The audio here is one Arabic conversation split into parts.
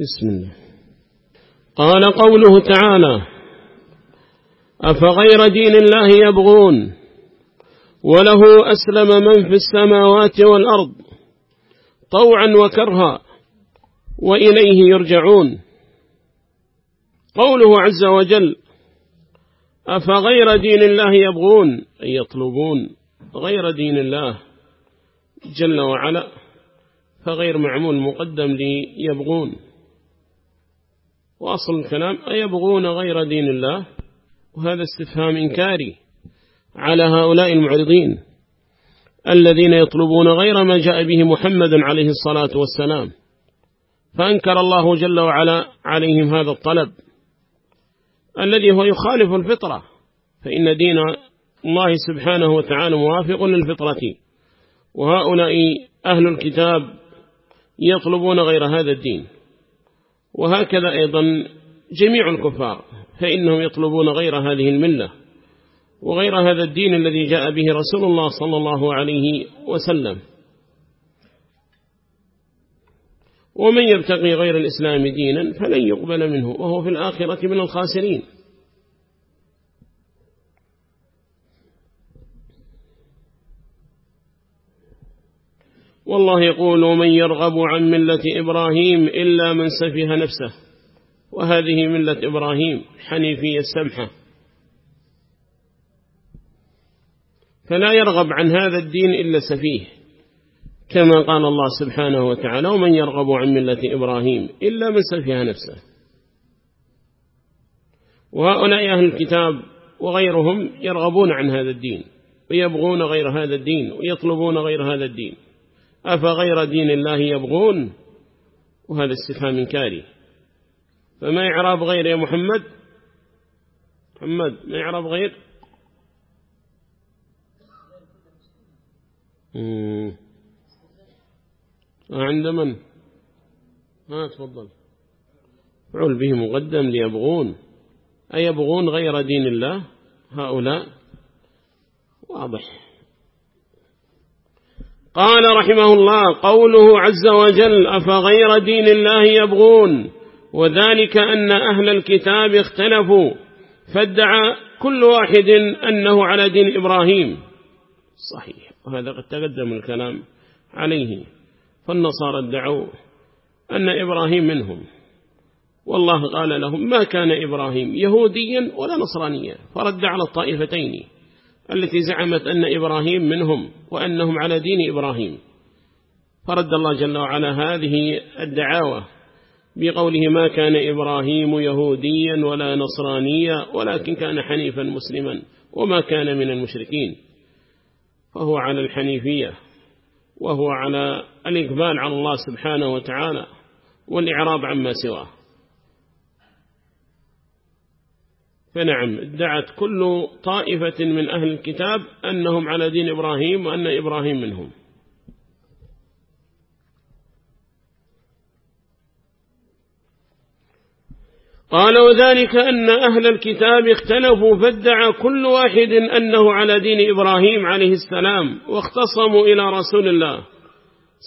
بسم الله. قال قوله تعالى أفغير دين الله يبغون؟ وله أسلم من في السماوات والأرض طوعا وكرها وإليه يرجعون. قوله عز وجل أفغير دين الله يبغون؟ أي يطلبون غير دين الله جل وعلا فغير معمول مقدم ليبغون. وأصل الكلام أيبغون غير دين الله؟ وهذا استفهام إنكاري على هؤلاء المعرضين الذين يطلبون غير ما جاء به محمد عليه الصلاة والسلام. فأنكر الله جل وعلا عليهم هذا الطلب. الذي هو يخالف الفطرة فإن دين الله سبحانه وتعالى موافق للفطرة. وهؤلاء أهل الكتاب يطلبون غير هذا الدين. وهكذا أيضا جميع الكفار فإنهم يطلبون غير هذه الملة وغير هذا الدين الذي جاء به رسول الله صلى الله عليه وسلم. ومن يبتغي غير الإسلام دينا فلن يقبل منه وهو في الآخرة من الخاسرين. والله يقول ومن يرغب عن ملة إبراهيم إلا من سفه نفسه وهذه ملة إبراهيم حنيفية السمحة. فلا يرغب عن هذا الدين إلا سفيه كما قال الله سبحانه وتعالى ومن يرغب عن ملة إبراهيم إلا من سفه نفسه. وهؤلاء أهل الكتاب وغيرهم يرغبون عن هذا الدين ويبغون غير هذا الدين ويطلبون غير هذا الدين. أفغير دين الله يبغون؟ وهذا استفهام كاري. فما يعرب غير يا محمد؟ محمد ما يعرب غير؟ عند من؟ ها تفضل. فعل به مقدم ليبغون. أيبغون غير دين الله؟ هؤلاء؟ واضح. قال رحمه الله قوله عز وجل أفغير دين الله يبغون وذلك أن أهل الكتاب اختلفوا فادعى كل واحد أنه على دين إبراهيم. صحيح. وهذا قد تقدم الكلام عليه. فالنصارى ادعوا أن إبراهيم منهم. والله قال لهم ما كان إبراهيم يهوديا ولا نصرانيا فرد على الطائفتين. التي زعمت أن إبراهيم منهم وأنهم على دين إبراهيم. فرد الله جل وعلا هذه الدعاوى بقوله ما كان إبراهيم يهوديا ولا نصرانيا ولكن كان حنيفا مسلما وما كان من المشركين. فهو على الحنيفية وهو على الإقبال على الله سبحانه وتعالى والإعراض عما سواه. فنعم ادعت كل طائفة من أهل الكتاب أنهم على دين إبراهيم وأن إبراهيم منهم. قال وذلك أن أهل الكتاب اختلفوا فادعى كل واحد أنه على دين إبراهيم عليه السلام واختصموا إلى رسول الله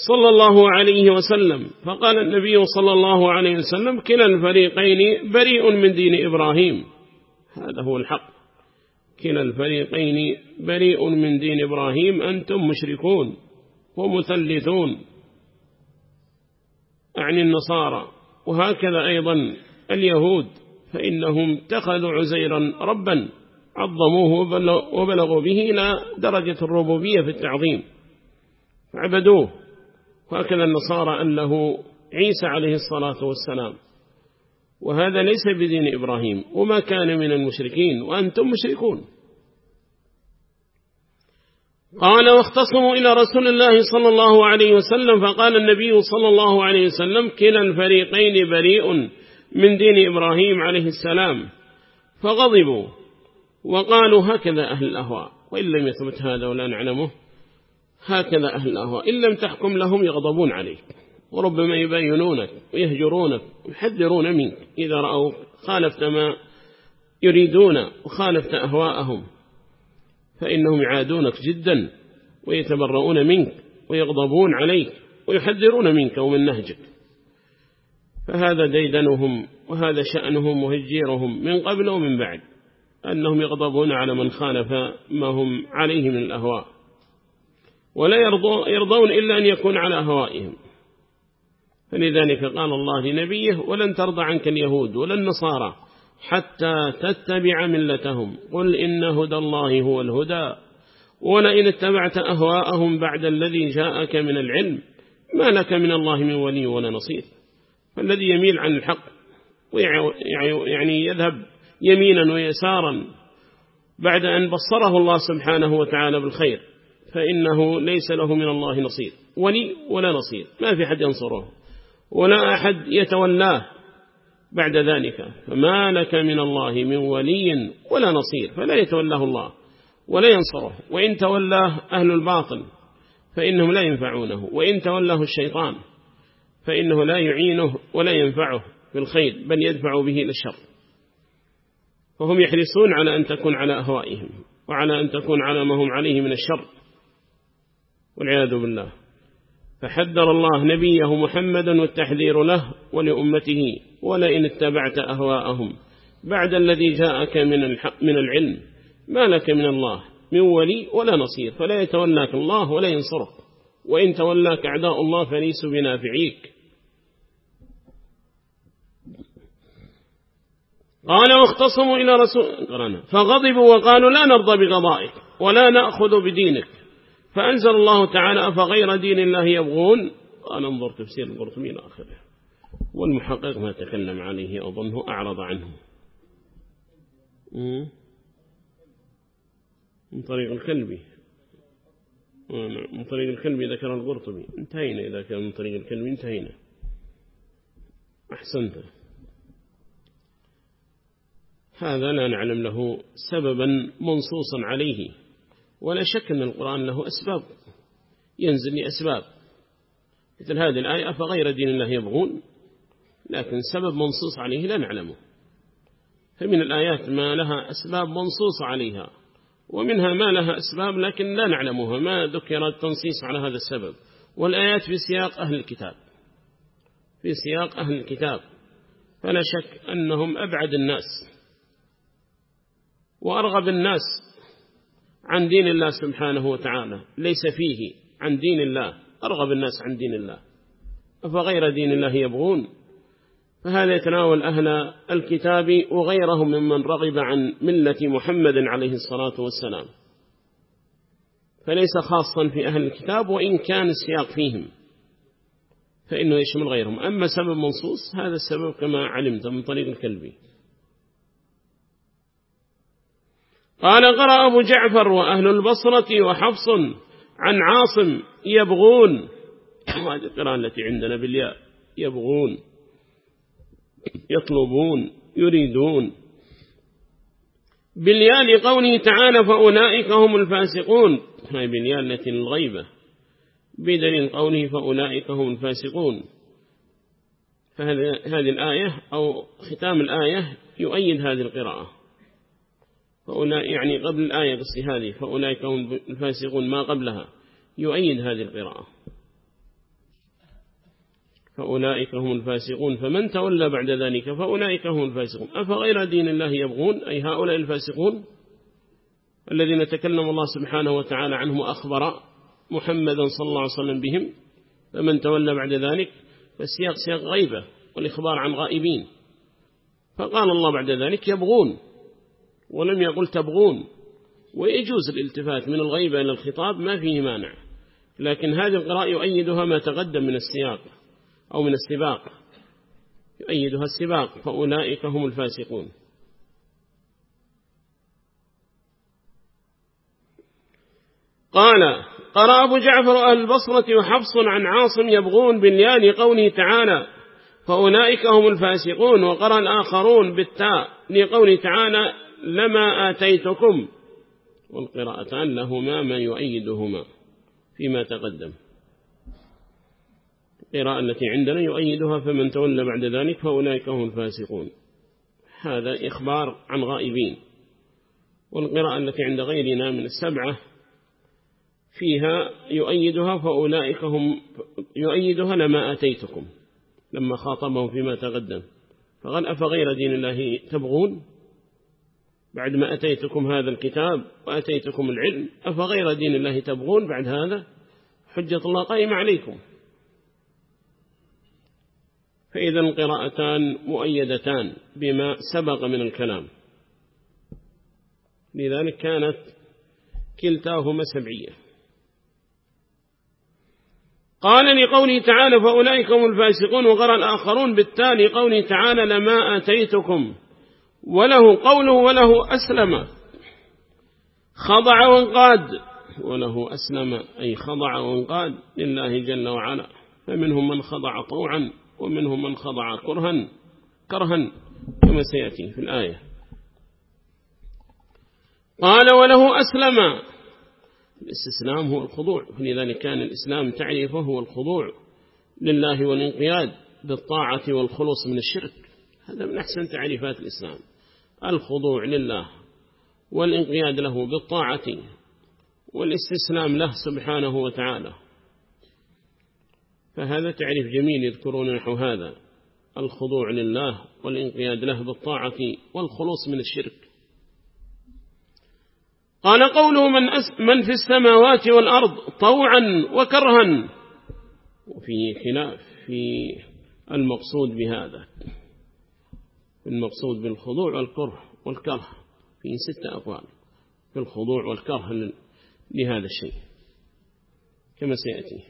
صلى الله عليه وسلم. فقال النبي صلى الله عليه وسلم كلا الفريقين بريء من دين إبراهيم. هذا هو الحق. كلا الفريقين بريء من دين إبراهيم أنتم مشركون ومثلثون أعني النصارى. وهكذا أيضا اليهود فإنهم اتخذوا عزيرا ربا عظموه وبلغوا به إلى درجة الربوبية في التعظيم. فعبدوه. وهكذا النصارى أن له عيسى عليه الصلاة والسلام. وهذا ليس بدين إبراهيم وما كان من المشركين وأنتم مشركون. قال واختصموا إلى رسول الله صلى الله عليه وسلم فقال النبي صلى الله عليه وسلم كلا الفريقين بريء من دين إبراهيم عليه السلام. فغضبوا وقالوا هكذا أهل الأهواء وإن لم يثبت هذا ولا نعلمه هكذا أهل الأهواء إن لم تحكم لهم يغضبون عليك. وربما يبينونك ويهجرونك ويحذرون منك إذا رأوا خالفت ما يريدون وخالفت أهواءهم. فإنهم يعادونك جدا ويتبرؤون منك ويغضبون عليك ويحذرون منك ومن نهجك. فهذا ديدنهم وهذا شأنهم وهجيرهم من قبل ومن بعد أنهم يغضبون على من خالف ما هم عليه من الأهواء. ولا يرضون إلا أن يكون على أهوائهم. فلذلك قال الله لنبيه ولن ترضى عنك اليهود ولا النصارى حتى تتبع ملتهم. قل إن هدى الله هو الهدى. ولئن اتبعت أهواءهم بعد الذي جاءك من العلم ما لك من الله من ولي ولا نصير. فالذي يميل عن الحق يعني يذهب يمينا ويسارا بعد أن بصره الله سبحانه وتعالى بالخير فإنه ليس له من الله نصير. ولي ولا نصير. ما في حد ينصره. ولا أحد يتولاه بعد ذلك. فما لك من الله من ولي ولا نصير فلا يتولاه الله ولا ينصره. وإن تولاه أهل الباطل فإنهم لا ينفعونه وإن تولاه الشيطان فإنه لا يعينه ولا ينفعه بالخير بل يدفع به إلى الشر. فهم يحرصون على أن تكون على أهوائهم وعلى أن تكون على ما هم عليه من الشر والعياذ بالله. فحذر الله نبيه محمدا والتحذير له ولأمته ولئن اتبعت أهواءهم. بعد الذي جاءك من, الحق من العلم ما لك من الله؟ من ولي ولا نصير. فلا يتولاك الله ولا ينصرك. وإن تولاك أعداء الله فليسوا بنافعيك. قال واختصموا إلى رسول فغضبوا وقالوا لا نرضى بقضائك ولا نأخذ بدينك. فأنزل الله تعالى أفغير دين الله يبغون؟ قال انظر تفسير القرطبي إلى آخره والمحقق ما تكلم عليه أظنه أعرض عنه. من طريق الكلبي من طريق الكلبي ذكر القرطبي انتهينا إذا كان من طريق الكلبي انتهينا. أحسنت. هذا لا نعلم له سببا منصوصا عليه. ولا شك أن القرآن له أسباب. ينزل لأسباب مثل هذه الآية فغير دين الله يبغون؟ لكن سبب منصوص عليه لا نعلمه. فمن الآيات ما لها أسباب منصوص عليها ومنها ما لها أسباب لكن لا نعلمها. ما ذكر التنصيص على هذا السبب؟ والآيات في سياق أهل الكتاب. في سياق أهل الكتاب. فلا شك أنهم أبعد الناس وأرغب الناس عن دين الله سبحانه وتعالى ليس فيه عن دين الله أرغب الناس عن دين الله. أفغير دين الله يبغون؟ فهذا يتناول أهل الكتاب وغيرهم ممن رغب عن ملة محمد عليه الصلاة والسلام. فليس خاصا في أهل الكتاب وإن كان السياق فيهم. فإنه يشمل غيرهم. أما سبب منصوص هذا السبب كما علمت من طريق الكلبي. قال قرأ أبو جعفر وأهل البصرة وحفص عن عاصم يبغون. هذه القراءة التي عندنا بالياء. يبغون. يطلبون. يريدون. بالياء لقوله تعالى فأولئك هم الفاسقون. هاي بالياء التي للغيبة. بدليل قوله فأولئك هم الفاسقون. فهذه الآية أو ختام الآية يؤيد هذه القراءة؟ فأولئك يعني قبل الآية قصي هذه فأولئك هم الفاسقون ما قبلها. يؤيد هذه القراءة. فأولئك هم الفاسقون. فمن تولى بعد ذلك فأولئك هم الفاسقون. أفغير دين الله يبغون؟ أي هؤلاء الفاسقون الذين تكلم الله سبحانه وتعالى عنهم وأخبر محمدا صلى الله عليه وسلم بهم. فمن تولى بعد ذلك فالسياق سياق غيبة والإخبار عن غائبين. فقال الله بعد ذلك يبغون. ولم يقل تبغون ويجوز الالتفات من الغيبة إلى الخطاب ما فيه مانع. لكن هذه القراءة يؤيدها ما تقدم من السياق أو من السباق. يؤيدها السباق فأولئك هم الفاسقون. قال قرأ أبو جعفر أهل البصرة وحفص عن عاصم يبغون باليان قوله تعالى فأولئك هم الفاسقون وقرأ الآخرون بالتاء لقوله تعالى لما آتيتكم والقراءتان لهما ما يؤيدهما فيما تقدم. القراءة التي عندنا يؤيدها فمن تولى بعد ذلك فأولئك هم الفاسقون. هذا إخبار عن غائبين. والقراءة التي عند غيرنا من السبعة فيها يؤيدها فأولئك هم يؤيدها لما أتيتكم لما خاطبهم فيما تقدم. فقال أفغير دين الله تبغون؟ بعد ما أتيتكم هذا الكتاب وأتيتكم العلم أفغير دين الله تبغون بعد هذا؟ حجة الله قائمة عليكم. فإذا القراءتان مؤيدتان بما سبق من الكلام. لذلك كانت كلتاهما سبعية. قال لقوله تعالى فأولئك هم الفاسقون وقرأ الآخرون بالتالي قوله تعالى لما أتيتكم وله قوله وله أسلم. خضع وانقاد. وله أسلم أي خضع وانقاد لله جل وعلا. فمنهم من خضع طوعا ومنهم من خضع كرها كرها كما سيأتي في الآية. قال وله أسلم. الاستسلام هو الخضوع. فلذلك كان الإسلام تعريفه هو الخضوع لله والانقياد بالطاعة والخلوص من الشرك. هذا من أحسن تعريفات الإسلام. الخضوع لله والانقياد له بالطاعة والاستسلام له سبحانه وتعالى. فهذا تعريف جميل يذكرون نحو هذا الخضوع لله والانقياد له بالطاعة والخلوص من الشرك. قال قوله من, من في السماوات والأرض طوعا وكرها. وفي خلاف في المقصود بهذا. المقصود بالخضوع والكره والكره. في ستة أقوال. في الخضوع والكره لهذا الشيء. كما سيأتي.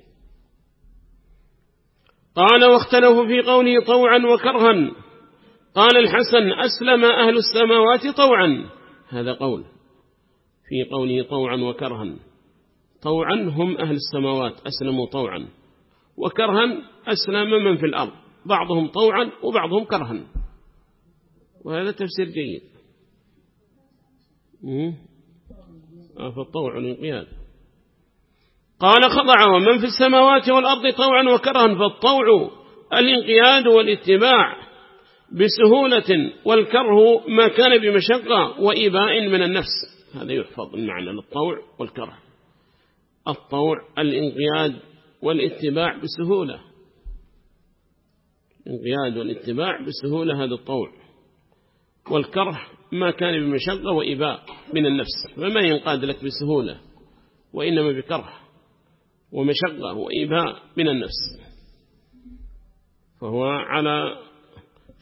قال واختلفوا في قوله طوعا وكرها. قال الحسن أسلم أهل السماوات طوعا. هذا قول. في قوله طوعا وكرها. طوعا هم أهل السماوات أسلموا طوعا. وكرها أسلم من في الأرض. بعضهم طوعا وبعضهم كرها. وهذا تفسير جيد. آه، فالطوع الانقياد. قال خضع ومن في السماوات والأرض طوعا وكرها. فالطوع الانقياد والاتباع بسهولة والكره ما كان بمشقة وإباء من النفس. هذا يحفظ المعنى للطوع والكره. الطوع الانقياد والاتباع بسهولة. الانقياد والاتباع بسهولة هذا الطوع. والكره ما كان بمشقة وإباء من النفس فما ينقاد لك بسهولة وإنما بكره ومشقة وإباء من النفس. فهو على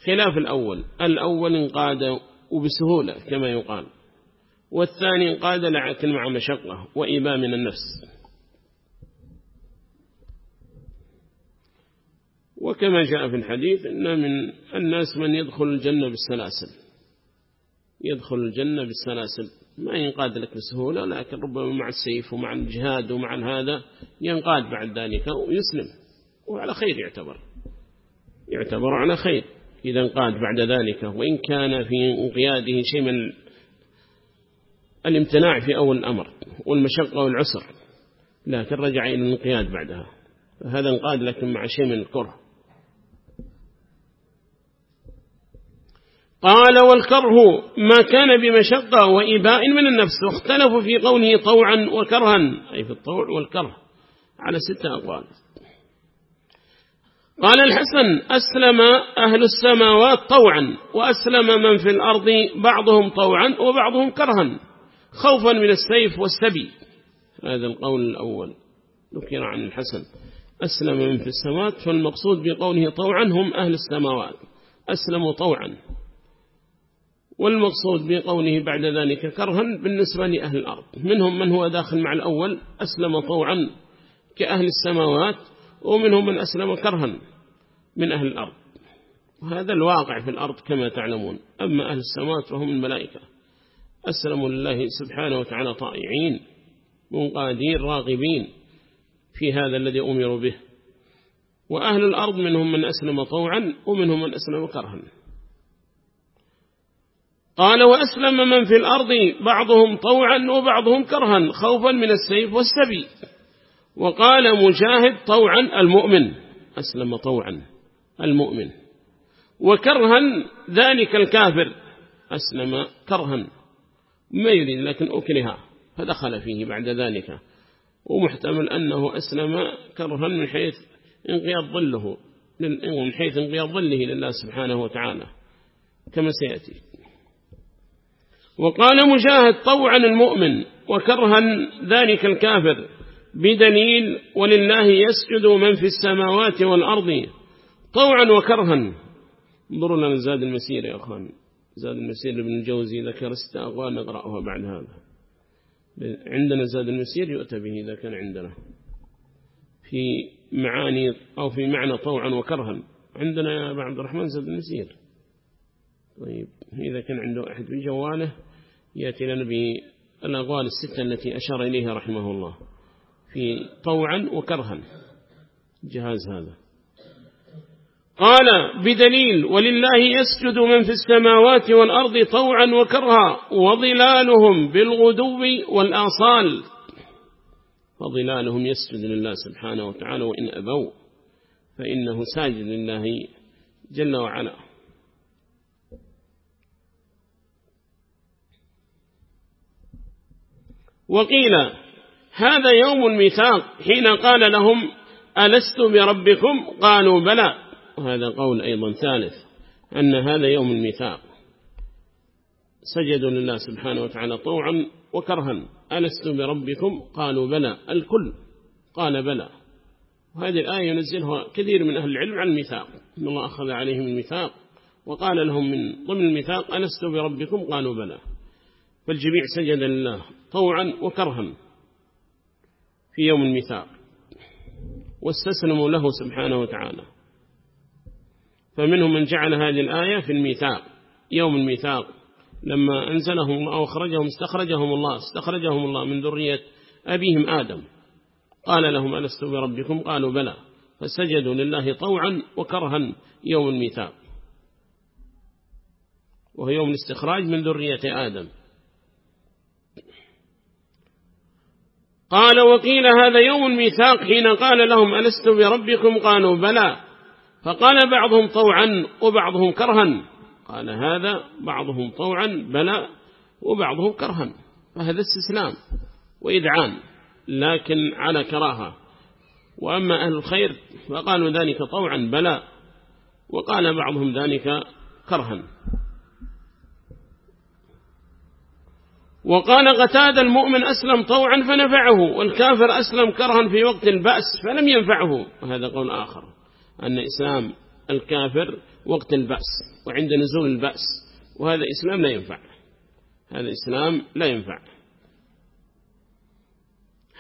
خلاف الأول الأول انقاد وبسهولة كما يقال والثاني قاد لكن مع مشقة وإباء من النفس. وكما جاء في الحديث إن من الناس من يدخل الجنة بالسلاسل. يدخل الجنة بالسلاسل. ما ينقاد لك بسهولة لكن ربما مع السيف ومع الجهاد ومع هذا ينقاد بعد ذلك ويسلم. وعلى خير يعتبر. يعتبر على خير. إذا انقاد بعد ذلك وإن كان في انقياده شيء من الامتناع في أول الأمر والمشقة والعسر لكن رجع إلى الانقياد بعدها. هذا انقاد لكن مع شيء من الكره. قال والكره ما كان بمشقة وإباء من النفس واختلفوا في قوله طوعا وكرها أي في الطوع والكره على ستة أقوال. قال الحسن أسلم أهل السماوات طوعا وأسلم من في الأرض بعضهم طوعا وبعضهم كرها خوفا من السيف والسبي. هذا القول الأول. ذكر عن الحسن أسلم من في السماوات فالمقصود بقوله طوعا هم أهل السماوات. أسلموا طوعا. والمقصود بقوله بعد ذلك كرها بالنسبة لأهل الأرض. منهم من هو داخل مع الأول أسلم طوعا كأهل السماوات ومنهم من أسلم كرها من أهل الأرض. وهذا الواقع في الأرض كما تعلمون. أما أهل السماوات فهم الملائكة. أسلموا لله سبحانه وتعالى طائعين منقادين راغبين في هذا الذي أمروا به. وأهل الأرض منهم من أسلم طوعا ومنهم من أسلم كرها. قال وأسلم من في الأرض بعضهم طوعا وبعضهم كرها خوفا من السيف والسبي. وقال مجاهد طوعا المؤمن. أسلم طوعا المؤمن. وكرها ذلك الكافر. أسلم كرها. ما يريد لكن أكره. فدخل فيه بعد ذلك. ومحتمل أنه أسلم كرها من حيث انقياد ظله من حيث انقياد ظله لله سبحانه وتعالى. كما سيأتي. وقال مجاهد طوعا المؤمن وكرها ذلك الكافر بدليل ولله يسجد من في السماوات والأرض. طوعا وكرها. انظروا لنا زاد المسير يا أخوان. زاد المسير لابن الجوزي ذكر استأغوى نقرأها بعد هذا. عندنا زاد المسير يؤتى به إذا كان عندنا. في معاني أو في معنى طوعا وكرها. عندنا يا أبا عبد الرحمن زاد المسير طيب. إذا كان عنده أحد في جواله يأتي لنا بالأغوال الستة التي أشار إليها رحمه الله في طوعا وكرها. جهاز هذا. قال بدليل ولله يسجد من في السماوات والأرض طوعا وكرها وظلالهم بالغدو والآصال. فظلالهم يسجد لله سبحانه وتعالى وإن أبوا فإنه ساجد لله جل وعلا. وقيل هذا يوم الميثاق حين قال لهم ألست بربكم؟ قالوا بلى. وهذا قول أيضا ثالث أن هذا يوم الميثاق. سجدوا لله سبحانه وتعالى طوعا وكرها. ألست بربكم؟ قالوا بلى. الكل قال بلى. وهذه الآية ينزلها كثير من أهل العلم عن الميثاق. إن الله أخذ عليهم الميثاق وقال لهم من ضمن الميثاق ألست بربكم؟ قالوا بلى. فالجميع سجد لله. طوعا وكرها في يوم الميثاق واستسلموا له سبحانه وتعالى. فمنهم من جعل هذه الآية في الميثاق يوم الميثاق لما أنزلهم أو أخرجهم استخرجهم الله استخرجهم الله من ذرية أبيهم آدم. قال لهم ألست بربكم؟ قالوا بلى. فسجدوا لله طوعا وكرها يوم الميثاق. وهو يوم الاستخراج من ذرية آدم. قال وقيل هذا يوم الميثاق حين قال لهم ألست بربكم قالوا بلى فقال بعضهم طوعا وبعضهم كرها قال هذا بعضهم طوعا بلى وبعضهم كرها فهذا استسلام وإذعان لكن على كراهة وأما أهل الخير فقالوا ذلك طوعا بلى وقال بعضهم ذلك كرها وقال قتاد المؤمن أسلم طوعا فنفعه والكافر أسلم كرها في وقت البأس فلم ينفعه. وهذا قول آخر أن إسلام الكافر وقت البأس وعند نزول البأس وهذا إسلام لا ينفع. هذا إسلام لا ينفع.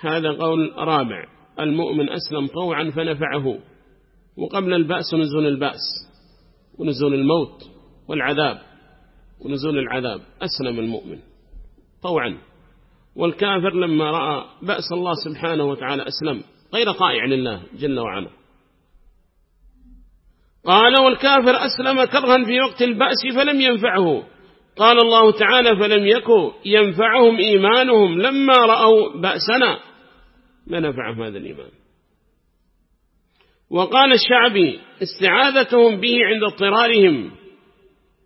هذا قول رابع المؤمن أسلم طوعا فنفعه وقبل البأس نزول البأس ونزول الموت والعذاب ونزول العذاب. أسلم المؤمن. طوعا. والكافر لما رأى بأس الله سبحانه وتعالى أسلم غير طائع لله جل وعلا. قال والكافر أسلم كرها في وقت البأس فلم ينفعه. قال الله تعالى فلم يكن ينفعهم إيمانهم. لما رأوا بأسنا ما نفعهم هذا الإيمان. وقال الشعبي استعاذتهم به عند اضطرارهم.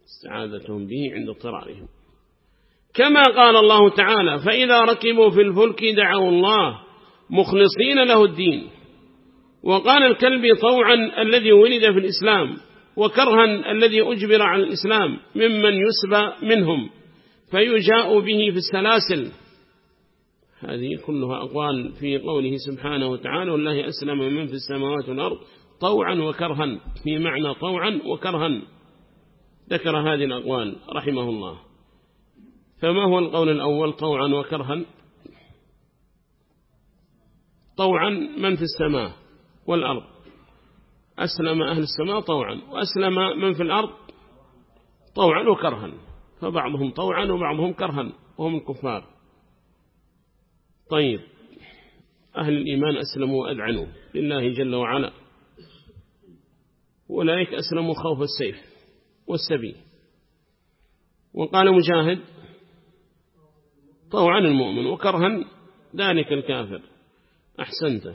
استعاذتهم به عند اضطرارهم. كما قال الله تعالى فإذا ركبوا في الفلك دعوا الله مخلصين له الدين. وقال الكلب طوعا الذي ولد في الإسلام وكرها الذي أجبر على الإسلام ممن يسبى منهم فيجاء به في السلاسل. هذه كلها أقوال في قوله سبحانه وتعالى والله أسلم من في السماوات والأرض طوعا وكرها في معنى طوعا وكرها. ذكر هذه الأقوال رحمه الله. فما هو القول الأول؟ طوعا وكرها. طوعا من في السماء والأرض. أسلم أهل السماء طوعا وأسلم من في الأرض طوعا وكرها. فبعضهم طوعا وبعضهم كرها وهم الكفار طيب أهل الإيمان أسلموا وأذعنوا لله جل وعلا. أولئك أسلموا خوف السيف والسبي وقال مجاهد طوعا المؤمن وكرها ذلك الكافر. أحسنت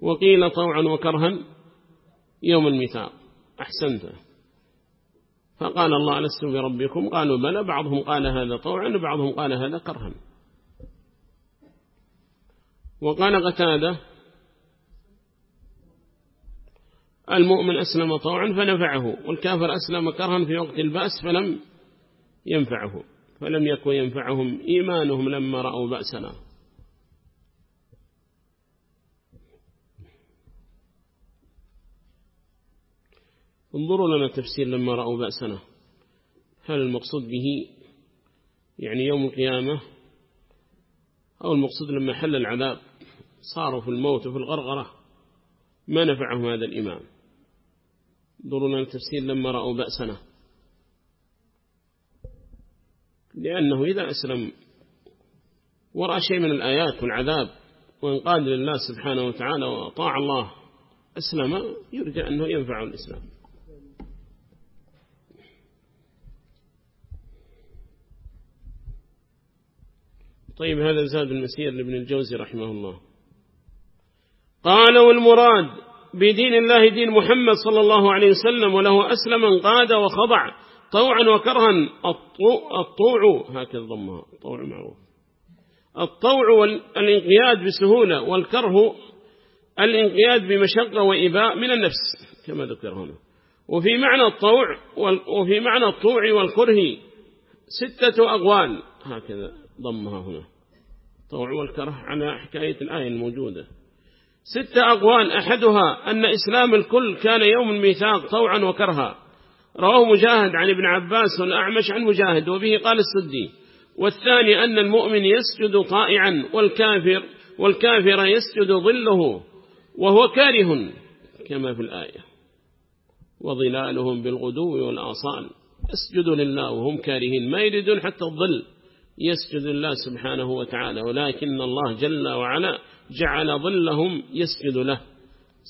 وقيل طوعا وكرها يوم الميثاق. أحسنت فقال الله لست بربكم؟ قالوا بلى. بعضهم قال هذا طوعا. وبعضهم قال هذا كرها. وقال قتادة المؤمن أسلم طوعا فنفعه والكافر أسلم كرها في وقت البأس فلم ينفعه. فلم يكن ينفعهم إيمانهم لما رأوا بأسنا. انظروا لنا تفسير لما رأوا بأسنا. هل المقصود به يعني يوم القيامة؟ أو المقصود لما حل العذاب؟ صاروا في الموت وفي الغرغرة. ما نفعهم هذا الإمام انظروا لنا التفسير لما رأوا بأسنا. لأنه إذا أسلم ورأى شيء من الآيات والعذاب وانقاد لله سبحانه وتعالى وطاع الله أسلم يرجى أنه ينفع الإسلام. طيب هذا زاد المسير لابن الجوزي رحمه الله. قال والمراد بدين الله دين محمد صلى الله عليه وسلم وله أسلم قاد وخضع طوعا وكرها. الطوع هكذا ضمها الطوع معروف. الطوع والانقياد بسهولة والكره الانقياد بمشقة وإباء من النفس كما ذكر هنا. وفي معنى الطوع وفي معنى الطوع والكره ستة أقوال هكذا ضمها هنا. طوع والكره على حكاية الآية الموجودة. ستة أقوال أحدها أن إسلام الكل كان يوم الميثاق طوعا وكرها. رواه مجاهد عن ابن عباس والأعمش عن مجاهد وبه قال السدي. والثاني أن المؤمن يسجد طائعا والكافر والكافر يسجد ظله وهو كاره كما في الآية. وظلالهم بالغدو والآصال. اسجدوا لله وهم كارهين. ما يريدون حتى الظل. يسجد الله سبحانه وتعالى. ولكن الله جل وعلا جعل ظلهم يسجد له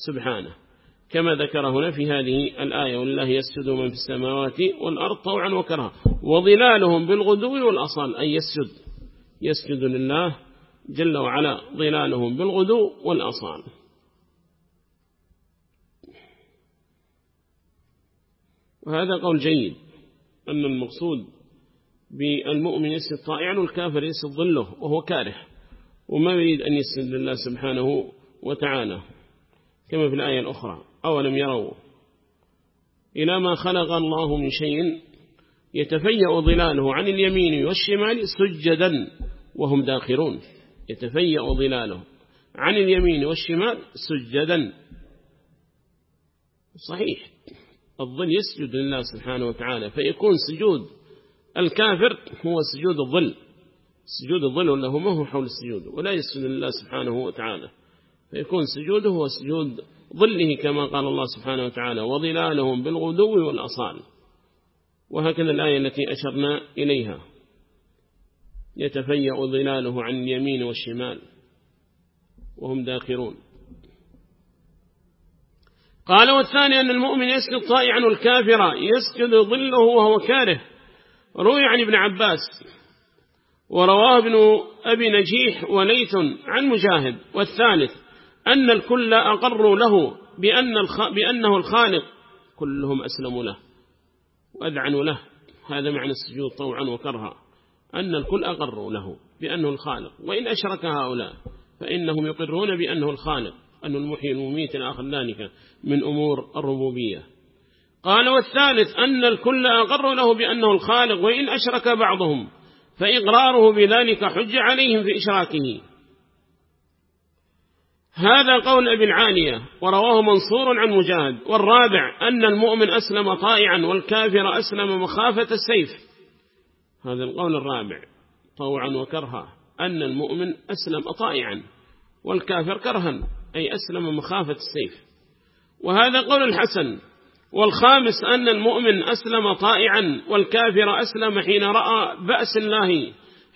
سبحانه. كما ذكر هنا في هذه الآية والله يسجد من في السماوات والأرض طوعا وكرها. وظلالهم بالغدو والأصال أي يسجد. يسجد لله جل وعلا ظلالهم بالغدو والأصال. وهذا قول جيد أن المقصود بالمؤمن يسجد طائعا والكافر يسجد ظله وهو كاره وما يريد أن يسجد لله سبحانه وتعالى كما في الآية الأخرى. أولم يروا إلى ما خلق الله من شيء يتفيأ ظلاله عن اليمين والشمال سجدا وهم داخرون يتفيأ ظلاله عن اليمين والشمال سجدا. صحيح. الظل يسجد لله سبحانه وتعالى فيكون سجود الكافر هو سجود الظل. سجود الظل ولا ما هو حول السجود؟ ولا يسجد لله سبحانه وتعالى. فيكون سجوده هو سجود ظله كما قال الله سبحانه وتعالى وظلالهم بالغدو والأصال. وهكذا الآية التي أشرنا إليها. يتفيأ ظلاله عن اليمين والشمال. وهم داخرون. قال والثاني أن المؤمن يسجد طائعا والكافر يسجد ظله وهو كاره. روي عن ابن عباس. ورواه ابن أبي نجيح وليث عن مجاهد. والثالث أن الكل أقروا له بأن الخ... بأنه الخالق. كلهم أسلموا له وأذعنوا له. هذا معنى السجود طوعا وكرها. أن الكل أقروا له بأنه الخالق. وإن أشرك هؤلاء فإنهم يقرون بأنه الخالق. أنه المحيي المميت الآخر ذلك من أمور الربوبية. قال والثالث أن الكل أقروا له بأنه الخالق. وإن أشرك بعضهم فإقراره بذلك حج عليهم في إشراكه. هذا قول أبي العالية ورواه منصور عن مجاهد والرابع أن المؤمن أسلم طائعا والكافر أسلم مخافة السيف. هذا القول الرابع طوعا وكرها أن المؤمن أسلم طائعا والكافر كرها أي أسلم مخافة السيف. وهذا قول الحسن والخامس أن المؤمن أسلم طائعا والكافر أسلم حين رأى بأس الله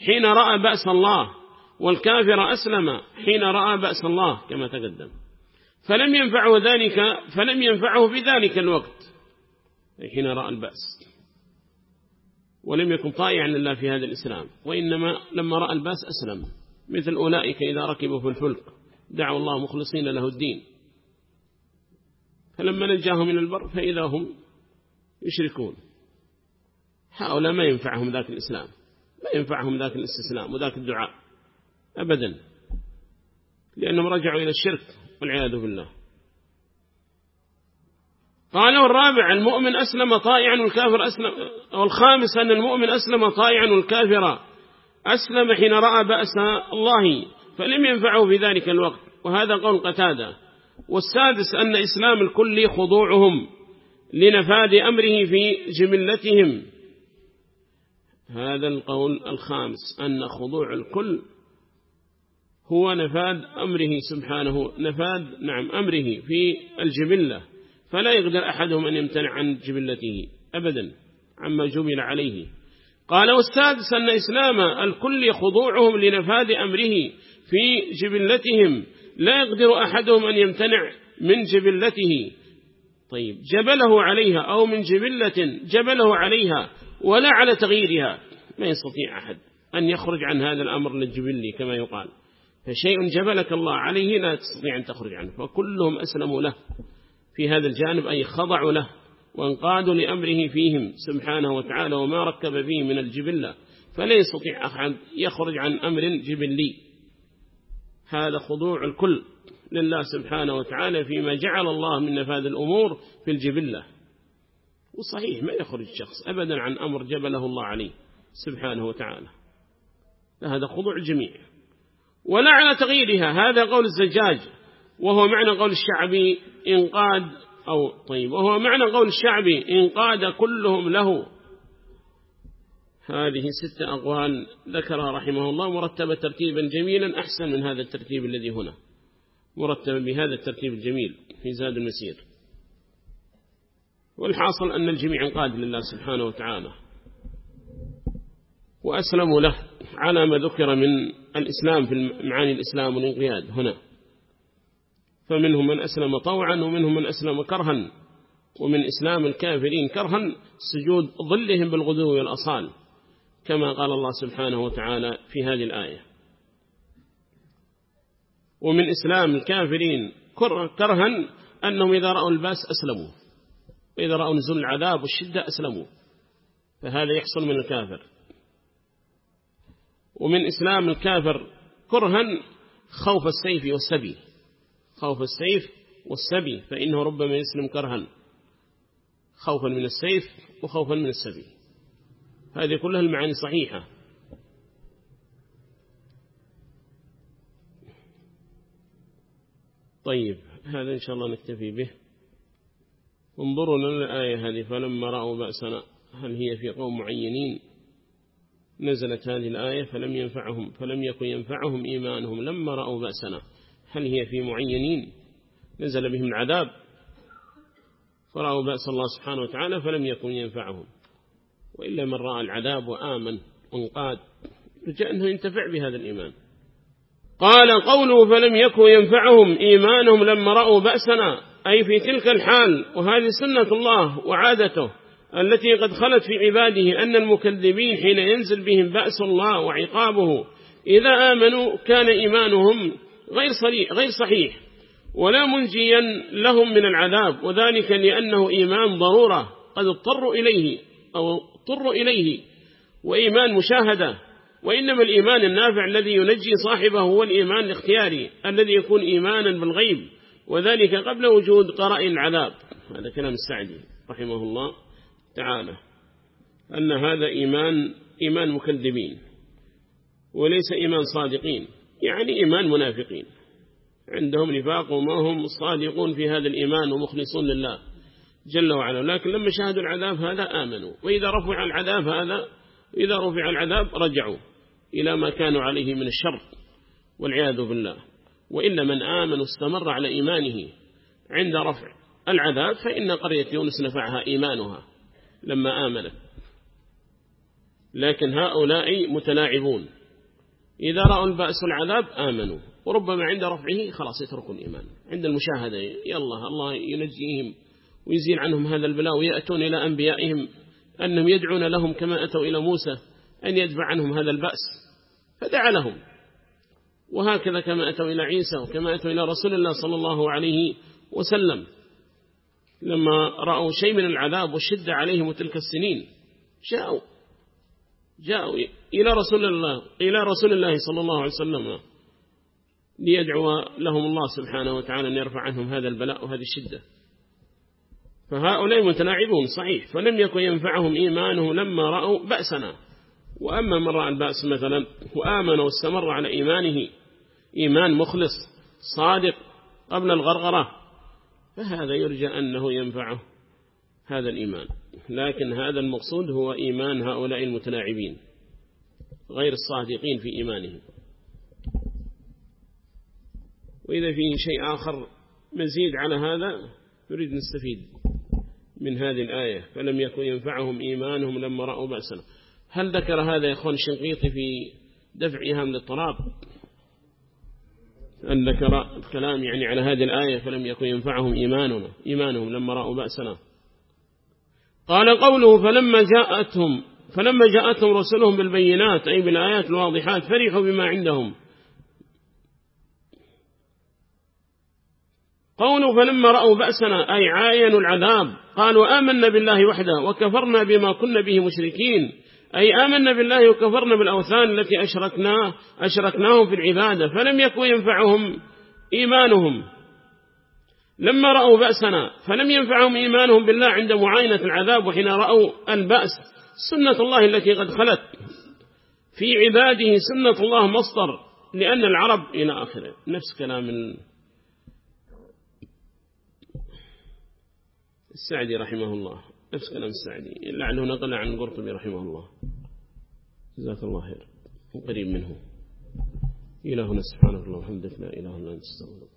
حين رأى بأس الله. والكافر أسلم حين رأى بأس الله كما تقدم. فلم ينفعه ذلك فلم ينفعه في ذلك الوقت حين رأى البأس. ولم يكن طائعا لله في هذا الإسلام وإنما لما رأى البأس أسلم. مثل أولئك إذا ركبوا في الفلك دعوا الله مخلصين له الدين. فلما نجاهم من البر فإذا هم يشركون. هؤلاء ما ينفعهم ذاك الإسلام ما ينفعهم ذاك الاستسلام وذاك الدعاء. أبدا. لأنهم رجعوا إلى الشرك والعياذ بالله. قال والرابع المؤمن أسلم طائعا والكافر أسلم والخامس أن المؤمن أسلم طائعا والكافر أسلم حين رأى بأس الله فلم ينفعه في ذلك الوقت. وهذا قول قتادة. والسادس أن إسلام الكل خضوعهم لنفاذ أمره في جملتهم. هذا القول الخامس أن خضوع الكل هو نفاذ أمره سبحانه نفاذ نعم أمره في الجبلة فلا يقدر أحدهم أن يمتنع عن جبلته أبدا عما جبل عليه. قال والسادس أن إسلام الكل خضوعهم لنفاذ أمره في جبلتهم لا يقدر أحدهم أن يمتنع من جبلته. طيب جبله عليها أو من جبلة جبله عليها ولا على تغييرها ما يستطيع أحد أن يخرج عن هذا الأمر للجبلي كما يقال. فشيء جبلك الله عليه لا تستطيع أن تخرج عنه فكلهم أسلموا له في هذا الجانب أي خضعوا له وانقادوا لأمره فيهم سبحانه وتعالى وما ركب فيه من الجبلة فلا يستطيع أحد يخرج عن أمر جبلي. هذا خضوع الكل لله سبحانه وتعالى فيما جعل الله من نفاذ الأمور في الجبلة. وصحيح ما يخرج شخص أبدا عن أمر جبله الله عليه سبحانه وتعالى. هذا خضوع الجميع. ولا على تغييرها. هذا قول الزجاج وهو معنى قول الشعبي إنقاد أو طيب وهو معنى قول الشعبي إنقاد كلهم له. هذه ستة أقوال ذكرها رحمه الله مرتبة ترتيبا جميلا أحسن من هذا الترتيب الذي هنا. مرتبا بهذا الترتيب الجميل في زاد المسير. والحاصل أن الجميع انقاد لله سبحانه وتعالى. وأسلموا له على ما ذكر من الإسلام في معاني الإسلام والانقياد هنا. فمنهم من أسلم طوعا ومنهم من أسلم كرها. ومن إسلام الكافرين كرها سجود ظلهم بالغدو والأصال كما قال الله سبحانه وتعالى في هذه الآية. ومن إسلام الكافرين كرها أنهم إذا رأوا البأس أسلموا. وإذا رأوا نزول العذاب والشدة أسلموا. فهذا يحصل من الكافر. ومن إسلام الكافر كرها خوف السيف والسبي. خوف السيف والسبي فإنه ربما يسلم كرها. خوفا من السيف وخوفا من السبي. هذه كلها المعاني صحيحة. طيب هذا إن شاء الله نكتفي به. انظروا لنا الآية هذه فلما رأوا بأسنا هل هي في قوم معينين؟ نزلت هذه الآية فلم ينفعهم فلم يكن ينفعهم إيمانهم لما رأوا بأسنا. هل هي في معينين؟ نزل بهم العذاب. فرأوا بأس الله سبحانه وتعالى فلم يكن ينفعهم. وإلا من رأى العذاب وآمن وانقاد رجاء أنه ينتفع بهذا الإيمان. قال قوله فلم يكن ينفعهم إيمانهم لما رأوا بأسنا أي في تلك الحال وهذه سنة الله وعادته. التي قد خلت في عباده أن المكذبين حين ينزل بهم بأس الله وعقابه إذا آمنوا كان إيمانهم غير صحيح, غير صحيح ولا منجيا لهم من العذاب وذلك لأنه إيمان ضرورة قد اضطروا إليه أو اضطروا إليه وإيمان مشاهدة وإنما الإيمان النافع الذي ينجي صاحبه هو الإيمان الاختياري الذي يكون إيمانا بالغيب وذلك قبل وجود قرائن العذاب. هذا كلام السعدي رحمه الله. تعالى أن هذا إيمان إيمان مكذبين وليس إيمان صادقين يعني إيمان منافقين. عندهم نفاق وما هم صادقون في هذا الإيمان ومخلصون لله جل وعلا. لكن لما شاهدوا العذاب هذا آمنوا وإذا رفع العذاب هذا إذا رفع العذاب رجعوا إلى ما كانوا عليه من الشر والعياذ بالله. وإلا من آمن استمر على إيمانه عند رفع العذاب فإن قرية يونس نفعها إيمانها. لما آمنت. لكن هؤلاء متلاعبون. إذا رأوا البأس العذاب آمنوا. وربما عند رفعه خلاص يتركوا الإيمان. عند المشاهدة يلا الله ينجيهم ويزيل عنهم هذا البلاء ويأتون إلى أنبيائهم أنهم يدعون لهم كما أتوا إلى موسى أن يدفع عنهم هذا البأس. فدعا لهم. وهكذا كما أتوا إلى عيسى وكما أتوا إلى رسول الله صلى الله عليه وسلم. لما رأوا شيء من العذاب والشدة عليهم تلك السنين جاءوا جاءوا إلى رسول الله إلى رسول الله صلى الله عليه وسلم ليدعو لهم الله سبحانه وتعالى أن يرفع عنهم هذا البلاء وهذه الشدة. فهؤلاء متلاعبون صحيح فلم يكن ينفعهم إيمانهم لما رأوا بأسنا. وأما من رأى البأس مثلا وآمن واستمر على إيمانه إيمان مخلص صادق قبل الغرغرة. فهذا يرجى أنه ينفعه هذا الإيمان. لكن هذا المقصود هو إيمان هؤلاء المتلاعبين غير الصادقين في إيمانهم. وإذا فيه شيء آخر مزيد على هذا نريد نستفيد من هذه الآية. فلم يكن ينفعهم إيمانهم لما رأوا بأسنا. هل ذكر هذا يا أخوان الشنقيطي في دفعها من الاضطراب أن ذكر الكلام يعني على هذه الآية فلم يكن ينفعهم إيماننا إيمانهم لما رأوا بأسنا. قال قوله فلما جاءتهم فلما جاءتهم رسلهم بالبينات أي بالآيات الواضحات فرحوا بما عندهم. قوله فلما رأوا بأسنا أي عاينوا العذاب قالوا آمنا بالله وحده وكفرنا بما كنا به مشركين. أي آمنا بالله وكفرنا بالأوثان التي أشركنا أشركناهم في العبادة فلم يكن ينفعهم إيمانهم. لما رأوا بأسنا فلم ينفعهم إيمانهم بالله عند معاينة العذاب وحين رأوا البأس سنة الله التي قد خلت. في عباده سنة الله مصدر لأن العرب إلى آخره. نفس كلام السعدي رحمه الله. نفس كلام السعدي لعله نقل عن قرطبي رحمه الله. جزاك الله خير. قريب منه. إلهنا سبحانه الله وحمدك لا إله إلا أنت استغفرك